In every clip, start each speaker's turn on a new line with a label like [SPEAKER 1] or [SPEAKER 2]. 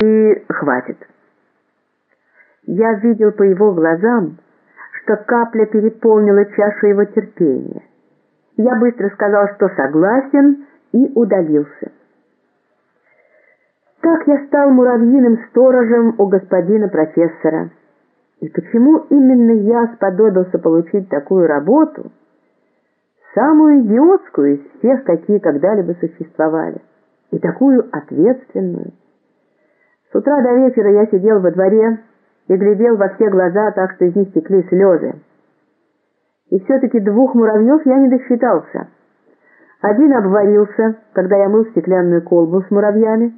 [SPEAKER 1] и хватит. Я видел по его глазам, что капля переполнила чашу его терпения. Я быстро сказал, что согласен, и удалился. Так я стал муравьиным сторожем у господина профессора. И почему именно я сподобился получить такую работу, самую идиотскую из всех, какие когда-либо существовали, и такую ответственную? С утра до вечера я сидел во дворе и глядел во все глаза, так что из них текли слезы. И все-таки двух муравьев я не досчитался. Один обварился, когда я мыл стеклянную колбу с муравьями,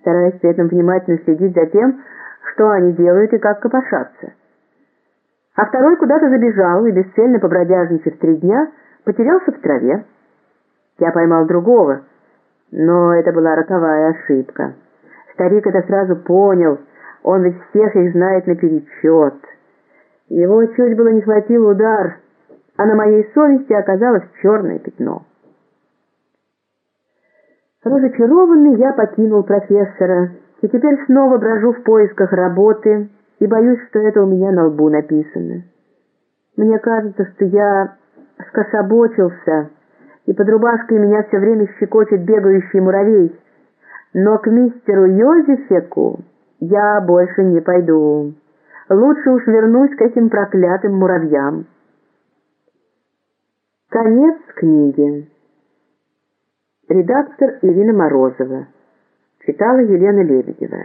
[SPEAKER 1] стараясь при этом внимательно следить за тем, что они делают и как копошатся. А второй куда-то забежал и, бесцельно побродяжничав три дня, потерялся в траве. Я поймал другого, но это была роковая ошибка. Старик это сразу понял, он ведь всех их знает наперечет. Его чуть было не хватил удар, а на моей совести оказалось черное пятно. Разочарованный я покинул профессора, и теперь снова брожу в поисках работы и боюсь, что это у меня на лбу написано. Мне кажется, что я скособочился, и под рубашкой меня все время щекочет бегающий муравей, но к мистеру Йозефеку я больше не пойду. Лучше уж вернусь к этим проклятым муравьям. Конец книги. Редактор Ирина Морозова. Читала Елена Лебедева.